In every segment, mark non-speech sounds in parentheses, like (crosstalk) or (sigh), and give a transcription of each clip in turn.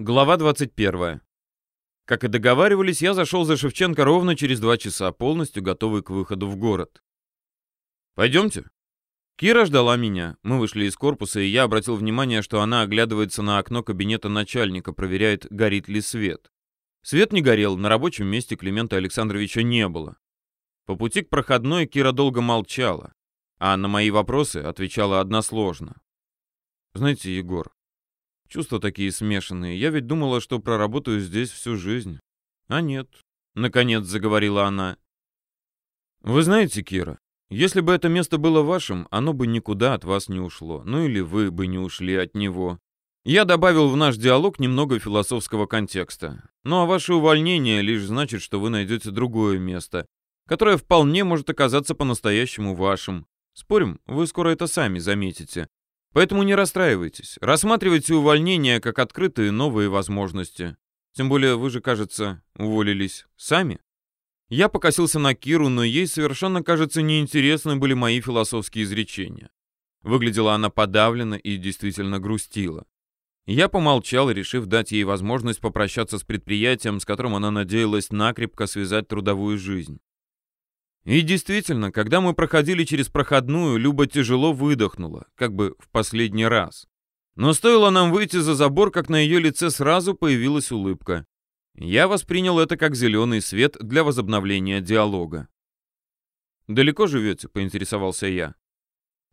Глава 21. Как и договаривались, я зашел за Шевченко ровно через два часа, полностью готовый к выходу в город. «Пойдемте». Кира ждала меня. Мы вышли из корпуса, и я обратил внимание, что она оглядывается на окно кабинета начальника, проверяет, горит ли свет. Свет не горел, на рабочем месте Климента Александровича не было. По пути к проходной Кира долго молчала, а на мои вопросы отвечала односложно. «Знаете, Егор, Чувства такие смешанные. Я ведь думала, что проработаю здесь всю жизнь. А нет. Наконец заговорила она. Вы знаете, Кира, если бы это место было вашим, оно бы никуда от вас не ушло. Ну или вы бы не ушли от него. Я добавил в наш диалог немного философского контекста. Ну а ваше увольнение лишь значит, что вы найдете другое место, которое вполне может оказаться по-настоящему вашим. Спорим, вы скоро это сами заметите. Поэтому не расстраивайтесь. Рассматривайте увольнение как открытые новые возможности. Тем более вы же, кажется, уволились сами. Я покосился на Киру, но ей совершенно, кажется, неинтересны были мои философские изречения. Выглядела она подавленно и действительно грустила. Я помолчал, решив дать ей возможность попрощаться с предприятием, с которым она надеялась накрепко связать трудовую жизнь. И действительно, когда мы проходили через проходную, Люба тяжело выдохнула, как бы в последний раз. Но стоило нам выйти за забор, как на ее лице сразу появилась улыбка. Я воспринял это как зеленый свет для возобновления диалога. «Далеко живете?» — поинтересовался я.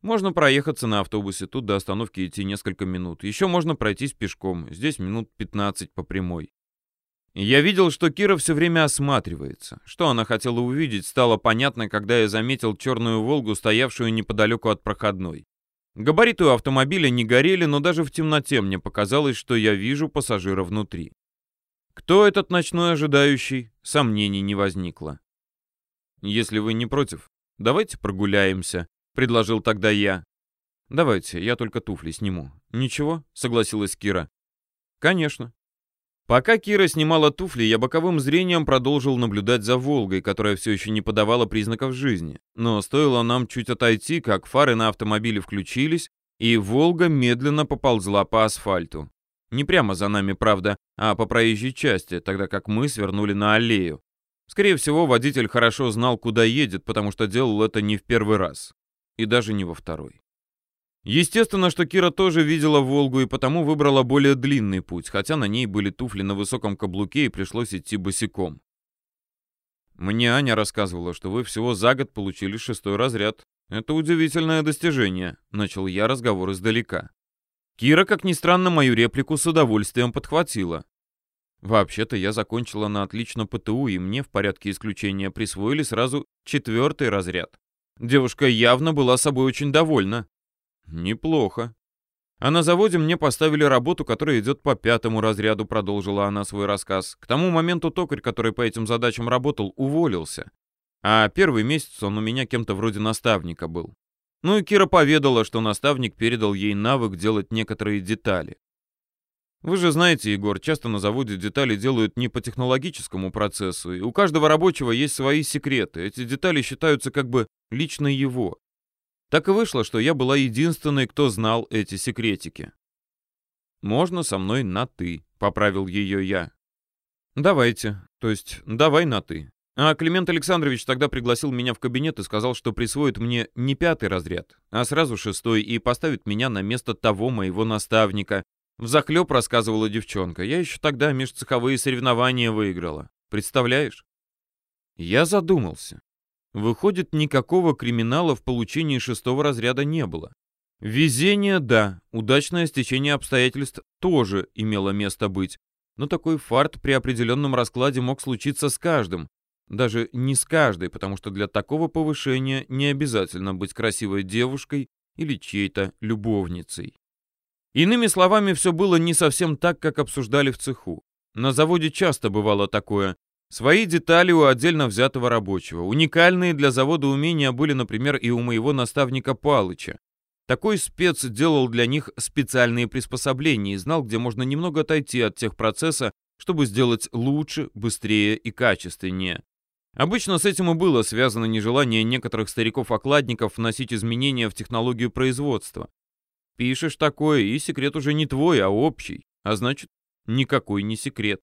«Можно проехаться на автобусе, тут до остановки идти несколько минут. Еще можно пройтись пешком, здесь минут 15 по прямой». Я видел, что Кира все время осматривается. Что она хотела увидеть, стало понятно, когда я заметил черную «Волгу», стоявшую неподалеку от проходной. Габариты у автомобиля не горели, но даже в темноте мне показалось, что я вижу пассажира внутри. Кто этот ночной ожидающий, сомнений не возникло. «Если вы не против, давайте прогуляемся», — предложил тогда я. «Давайте, я только туфли сниму». «Ничего?» — согласилась Кира. «Конечно». Пока Кира снимала туфли, я боковым зрением продолжил наблюдать за «Волгой», которая все еще не подавала признаков жизни. Но стоило нам чуть отойти, как фары на автомобиле включились, и «Волга» медленно поползла по асфальту. Не прямо за нами, правда, а по проезжей части, тогда как мы свернули на аллею. Скорее всего, водитель хорошо знал, куда едет, потому что делал это не в первый раз. И даже не во второй. Естественно, что Кира тоже видела Волгу и потому выбрала более длинный путь, хотя на ней были туфли на высоком каблуке и пришлось идти босиком. Мне Аня рассказывала, что вы всего за год получили шестой разряд. Это удивительное достижение, начал я разговор издалека. Кира, как ни странно, мою реплику с удовольствием подхватила. Вообще-то я закончила на отлично ПТУ, и мне в порядке исключения присвоили сразу четвертый разряд. Девушка явно была собой очень довольна. «Неплохо. А на заводе мне поставили работу, которая идет по пятому разряду», продолжила она свой рассказ. «К тому моменту токарь, который по этим задачам работал, уволился. А первый месяц он у меня кем-то вроде наставника был. Ну и Кира поведала, что наставник передал ей навык делать некоторые детали. Вы же знаете, Егор, часто на заводе детали делают не по технологическому процессу, и у каждого рабочего есть свои секреты. Эти детали считаются как бы лично его. Так и вышло, что я была единственной, кто знал эти секретики. «Можно со мной на «ты», — поправил ее я. «Давайте, то есть давай на «ты». А Климент Александрович тогда пригласил меня в кабинет и сказал, что присвоит мне не пятый разряд, а сразу шестой и поставит меня на место того моего наставника. Взахлеб рассказывала девчонка. Я еще тогда межцеховые соревнования выиграла. Представляешь? Я задумался. Выходит, никакого криминала в получении шестого разряда не было. Везение – да, удачное стечение обстоятельств тоже имело место быть. Но такой фарт при определенном раскладе мог случиться с каждым. Даже не с каждой, потому что для такого повышения не обязательно быть красивой девушкой или чьей-то любовницей. Иными словами, все было не совсем так, как обсуждали в цеху. На заводе часто бывало такое. Свои детали у отдельно взятого рабочего. Уникальные для завода умения были, например, и у моего наставника Палыча. Такой спец делал для них специальные приспособления и знал, где можно немного отойти от техпроцесса, чтобы сделать лучше, быстрее и качественнее. Обычно с этим и было связано нежелание некоторых стариков-окладников вносить изменения в технологию производства. Пишешь такое, и секрет уже не твой, а общий, а значит, никакой не секрет.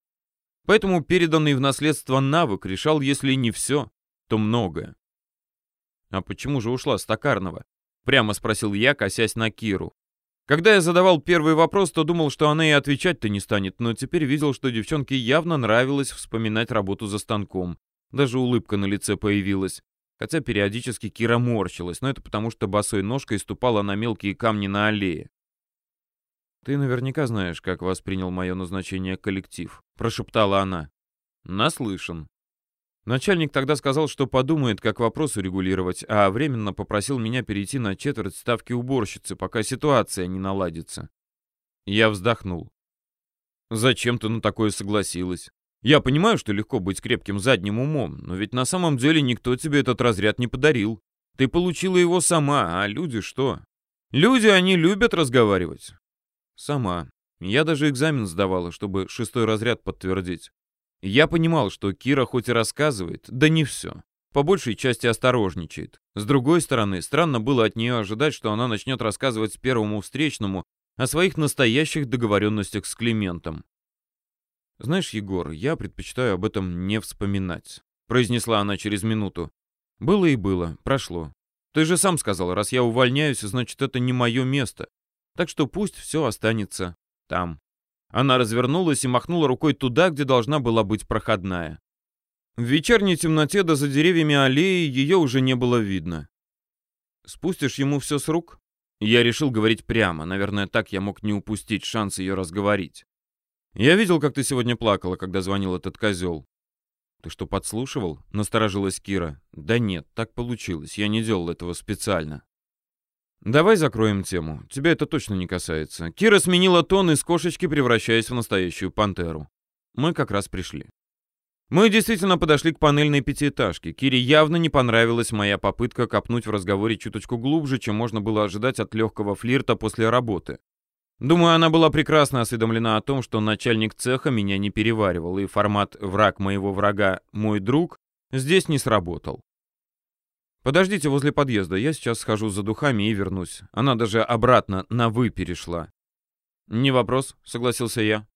Поэтому переданный в наследство навык решал, если не все, то многое. «А почему же ушла с Токарного?» — прямо спросил я, косясь на Киру. Когда я задавал первый вопрос, то думал, что она и отвечать-то не станет, но теперь видел, что девчонке явно нравилось вспоминать работу за станком. Даже улыбка на лице появилась. Хотя периодически Кира морщилась, но это потому, что босой ножкой ступала на мелкие камни на аллее. «Ты наверняка знаешь, как воспринял мое назначение коллектив», — прошептала она. «Наслышан». Начальник тогда сказал, что подумает, как вопрос урегулировать, а временно попросил меня перейти на четверть ставки уборщицы, пока ситуация не наладится. Я вздохнул. Зачем ты на такое согласилась? Я понимаю, что легко быть крепким задним умом, но ведь на самом деле никто тебе этот разряд не подарил. Ты получила его сама, а люди что? Люди, они любят разговаривать. Сама. Я даже экзамен сдавала, чтобы шестой разряд подтвердить. Я понимал, что Кира хоть и рассказывает, да не все. По большей части осторожничает. С другой стороны, странно было от нее ожидать, что она начнет рассказывать первому встречному о своих настоящих договоренностях с Климентом. «Знаешь, Егор, я предпочитаю об этом не вспоминать», — произнесла она через минуту. «Было и было, прошло. Ты же сам сказал, раз я увольняюсь, значит, это не мое место. Так что пусть все останется там». Она развернулась и махнула рукой туда, где должна была быть проходная. В вечерней темноте да за деревьями аллеи ее уже не было видно. «Спустишь ему все с рук?» Я решил говорить прямо. Наверное, так я мог не упустить шанс ее разговорить. «Я видел, как ты сегодня плакала, когда звонил этот козел». «Ты что, подслушивал?» — насторожилась Кира. «Да нет, так получилось. Я не делал этого специально». «Давай закроем тему. Тебя это точно не касается». Кира сменила тон из кошечки, превращаясь в настоящую пантеру. Мы как раз пришли. Мы действительно подошли к панельной пятиэтажке. Кире явно не понравилась моя попытка копнуть в разговоре чуточку глубже, чем можно было ожидать от легкого флирта после работы. Думаю, она была прекрасно осведомлена о том, что начальник цеха меня не переваривал, и формат «враг моего врага – мой друг» здесь не сработал. «Подождите возле подъезда, я сейчас схожу за духами и вернусь. Она даже обратно на «вы» перешла». «Не вопрос», — согласился я.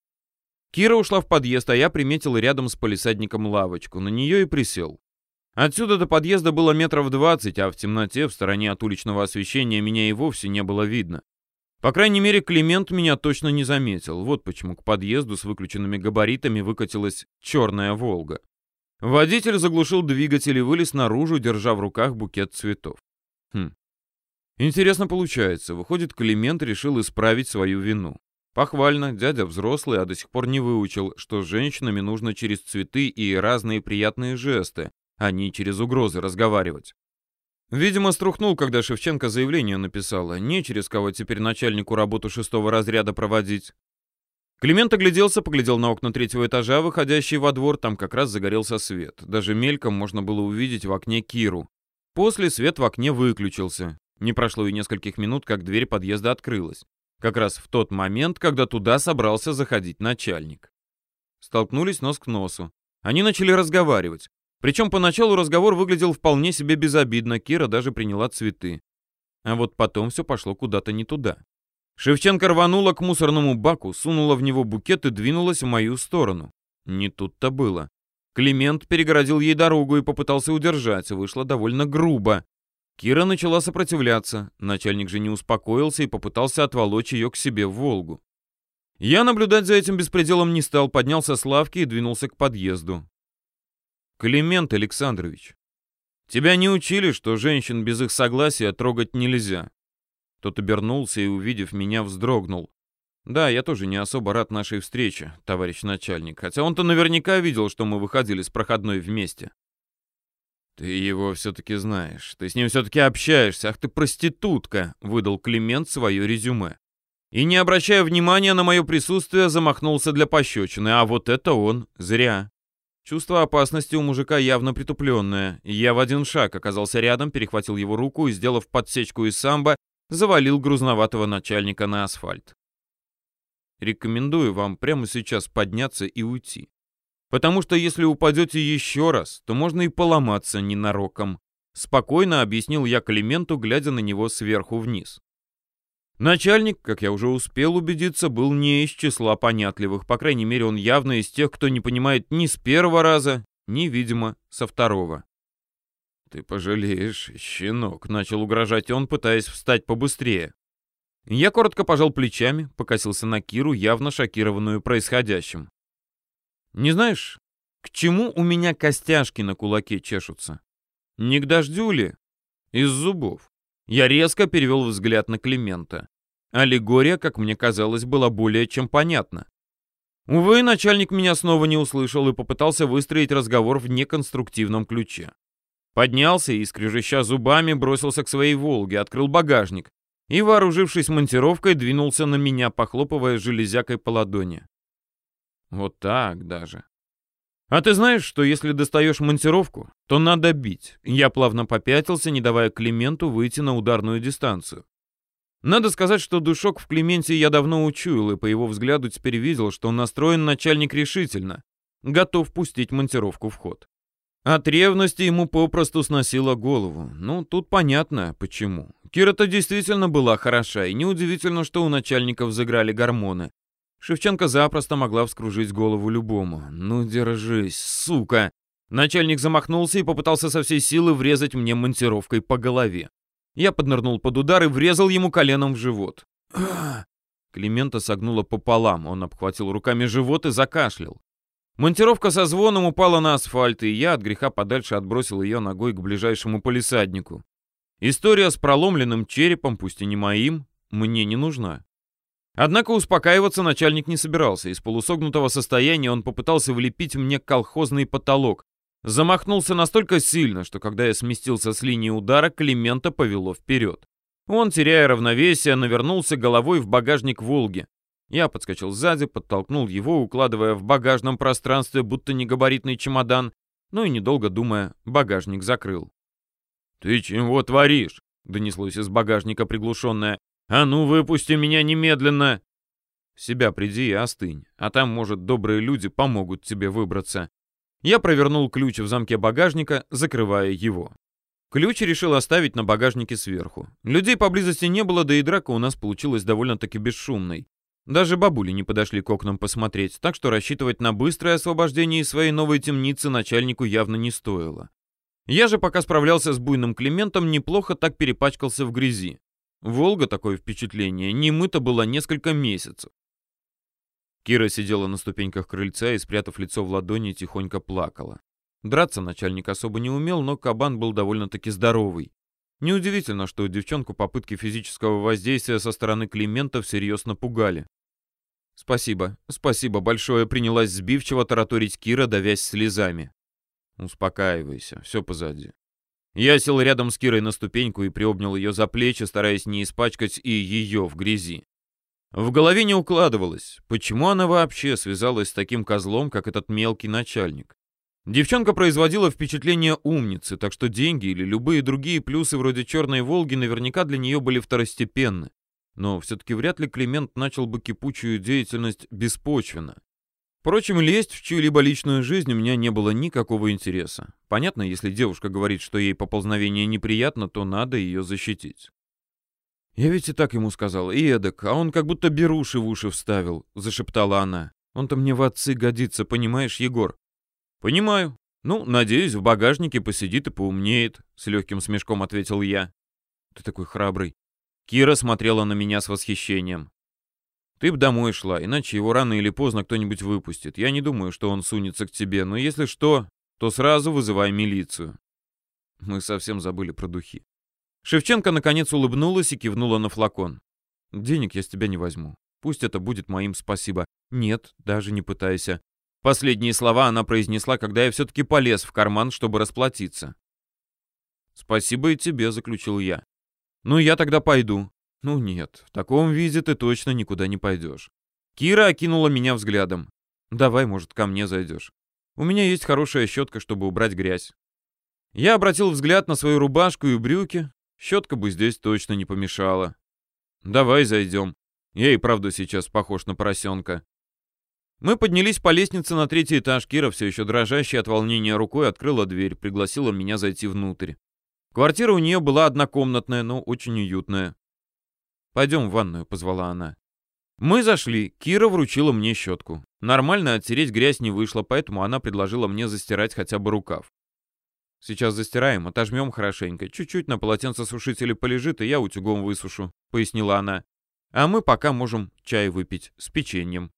Кира ушла в подъезд, а я приметил рядом с полисадником лавочку. На нее и присел. Отсюда до подъезда было метров двадцать, а в темноте, в стороне от уличного освещения, меня и вовсе не было видно. По крайней мере, Климент меня точно не заметил. Вот почему к подъезду с выключенными габаритами выкатилась черная «Волга». Водитель заглушил двигатель и вылез наружу, держа в руках букет цветов. Хм. Интересно получается. Выходит, Климент решил исправить свою вину. Похвально, дядя взрослый, а до сих пор не выучил, что с женщинами нужно через цветы и разные приятные жесты, а не через угрозы разговаривать. Видимо, струхнул, когда Шевченко заявление написала. Не через кого теперь начальнику работу шестого разряда проводить. Климент огляделся, поглядел на окна третьего этажа, выходящие во двор, там как раз загорелся свет. Даже мельком можно было увидеть в окне Киру. После свет в окне выключился. Не прошло и нескольких минут, как дверь подъезда открылась. Как раз в тот момент, когда туда собрался заходить начальник. Столкнулись нос к носу. Они начали разговаривать. Причем поначалу разговор выглядел вполне себе безобидно, Кира даже приняла цветы. А вот потом все пошло куда-то не туда. Шевченко рванула к мусорному баку, сунула в него букет и двинулась в мою сторону. Не тут-то было. Климент перегородил ей дорогу и попытался удержать, вышло довольно грубо. Кира начала сопротивляться, начальник же не успокоился и попытался отволочь ее к себе в «Волгу». Я наблюдать за этим беспределом не стал, поднялся с лавки и двинулся к подъезду. «Климент Александрович, тебя не учили, что женщин без их согласия трогать нельзя?» Тот обернулся и, увидев меня, вздрогнул. «Да, я тоже не особо рад нашей встрече, товарищ начальник, хотя он-то наверняка видел, что мы выходили с проходной вместе». «Ты его все-таки знаешь, ты с ним все-таки общаешься, ах ты проститутка!» — выдал Климент свое резюме. И, не обращая внимания на мое присутствие, замахнулся для пощечины, а вот это он зря. Чувство опасности у мужика явно притупленное. Я в один шаг оказался рядом, перехватил его руку и, сделав подсечку из самбо, завалил грузноватого начальника на асфальт. Рекомендую вам прямо сейчас подняться и уйти. Потому что если упадете еще раз, то можно и поломаться ненароком. Спокойно объяснил я Клименту, глядя на него сверху вниз. Начальник, как я уже успел убедиться, был не из числа понятливых. По крайней мере, он явно из тех, кто не понимает ни с первого раза, ни, видимо, со второго. «Ты пожалеешь, щенок», — начал угрожать он, пытаясь встать побыстрее. Я коротко пожал плечами, покосился на Киру, явно шокированную происходящим. «Не знаешь, к чему у меня костяшки на кулаке чешутся? Не к дождю ли? Из зубов». Я резко перевел взгляд на Климента. Аллегория, как мне казалось, была более чем понятна. Увы, начальник меня снова не услышал и попытался выстроить разговор в неконструктивном ключе. Поднялся и, скрежеща зубами, бросился к своей «Волге», открыл багажник и, вооружившись монтировкой, двинулся на меня, похлопывая железякой по ладони. Вот так даже. А ты знаешь, что если достаешь монтировку, то надо бить. Я плавно попятился, не давая Клименту выйти на ударную дистанцию. Надо сказать, что душок в Клементе я давно учуял, и по его взгляду теперь видел, что настроен начальник решительно, готов пустить монтировку в ход. От ревности ему попросту сносило голову. Ну, тут понятно, почему. Кира-то действительно была хороша, и неудивительно, что у начальников заграли гормоны. Шевченко запросто могла вскружить голову любому. «Ну, держись, сука!» Начальник замахнулся и попытался со всей силы врезать мне монтировкой по голове. Я поднырнул под удар и врезал ему коленом в живот. (clears throat) Климента согнула пополам, он обхватил руками живот и закашлял. Монтировка со звоном упала на асфальт, и я от греха подальше отбросил ее ногой к ближайшему полисаднику. История с проломленным черепом, пусть и не моим, мне не нужна. Однако успокаиваться начальник не собирался. Из полусогнутого состояния он попытался влепить мне колхозный потолок, Замахнулся настолько сильно, что когда я сместился с линии удара, Климента повело вперед. Он, теряя равновесие, навернулся головой в багажник «Волги». Я подскочил сзади, подтолкнул его, укладывая в багажном пространстве, будто негабаритный чемодан, ну и, недолго думая, багажник закрыл. «Ты чего творишь?» — донеслось из багажника приглушенное. «А ну, выпусти меня немедленно!» «В себя приди и остынь, а там, может, добрые люди помогут тебе выбраться», я провернул ключ в замке багажника, закрывая его. Ключ решил оставить на багажнике сверху. Людей поблизости не было, да и драка у нас получилась довольно-таки бесшумной. Даже бабули не подошли к окнам посмотреть, так что рассчитывать на быстрое освобождение из своей новой темницы начальнику явно не стоило. Я же пока справлялся с буйным Климентом, неплохо так перепачкался в грязи. Волга, такое впечатление, не мыта была несколько месяцев. Кира сидела на ступеньках крыльца и, спрятав лицо в ладони, тихонько плакала. Драться начальник особо не умел, но кабан был довольно-таки здоровый. Неудивительно, что девчонку попытки физического воздействия со стороны Климента всерьез напугали. «Спасибо, спасибо большое», — принялась сбивчиво тараторить Кира, давясь слезами. «Успокаивайся, все позади». Я сел рядом с Кирой на ступеньку и приобнял ее за плечи, стараясь не испачкать и ее в грязи. В голове не укладывалось, почему она вообще связалась с таким козлом, как этот мелкий начальник. Девчонка производила впечатление умницы, так что деньги или любые другие плюсы вроде «Черной Волги» наверняка для нее были второстепенны. Но все-таки вряд ли Климент начал бы кипучую деятельность беспочвенно. Впрочем, лезть в чью-либо личную жизнь у меня не было никакого интереса. Понятно, если девушка говорит, что ей поползновение неприятно, то надо ее защитить. «Я ведь и так ему сказал, и эдак, а он как будто беруши в уши вставил», — зашептала она. «Он-то мне в отцы годится, понимаешь, Егор?» «Понимаю. Ну, надеюсь, в багажнике посидит и поумнеет», — с легким смешком ответил я. «Ты такой храбрый». Кира смотрела на меня с восхищением. «Ты б домой шла, иначе его рано или поздно кто-нибудь выпустит. Я не думаю, что он сунется к тебе, но если что, то сразу вызывай милицию». Мы совсем забыли про духи. Шевченко наконец улыбнулась и кивнула на флакон. «Денег я с тебя не возьму. Пусть это будет моим спасибо. Нет, даже не пытайся». Последние слова она произнесла, когда я все-таки полез в карман, чтобы расплатиться. «Спасибо и тебе», — заключил я. «Ну, я тогда пойду». «Ну нет, в таком виде ты точно никуда не пойдешь». Кира окинула меня взглядом. «Давай, может, ко мне зайдешь. У меня есть хорошая щетка, чтобы убрать грязь». Я обратил взгляд на свою рубашку и брюки, Щетка бы здесь точно не помешала. Давай зайдем. Я и правда сейчас похож на поросенка. Мы поднялись по лестнице на третий этаж. Кира, все еще дрожащая от волнения рукой, открыла дверь, пригласила меня зайти внутрь. Квартира у нее была однокомнатная, но очень уютная. «Пойдем в ванную», — позвала она. Мы зашли, Кира вручила мне щетку. Нормально оттереть грязь не вышло, поэтому она предложила мне застирать хотя бы рукав. «Сейчас застираем, отожмем хорошенько. Чуть-чуть на полотенцесушителе полежит, и я утюгом высушу», — пояснила она. «А мы пока можем чай выпить с печеньем».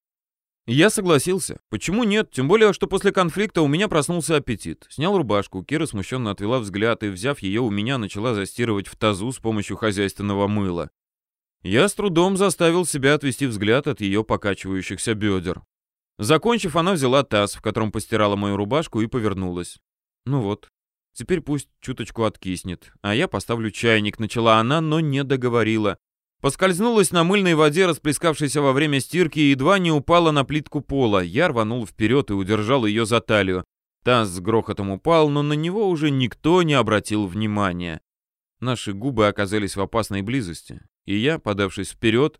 Я согласился. Почему нет? Тем более, что после конфликта у меня проснулся аппетит. Снял рубашку, Кира смущенно отвела взгляд и, взяв ее у меня, начала застирывать в тазу с помощью хозяйственного мыла. Я с трудом заставил себя отвести взгляд от ее покачивающихся бедер. Закончив, она взяла таз, в котором постирала мою рубашку, и повернулась. «Ну вот, теперь пусть чуточку откиснет, а я поставлю чайник», — начала она, но не договорила. Поскользнулась на мыльной воде, расплескавшейся во время стирки, и едва не упала на плитку пола. Я рванул вперед и удержал ее за талию. Таз с грохотом упал, но на него уже никто не обратил внимания. Наши губы оказались в опасной близости и я, подавшись вперед,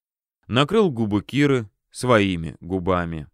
накрыл губы Киры своими губами.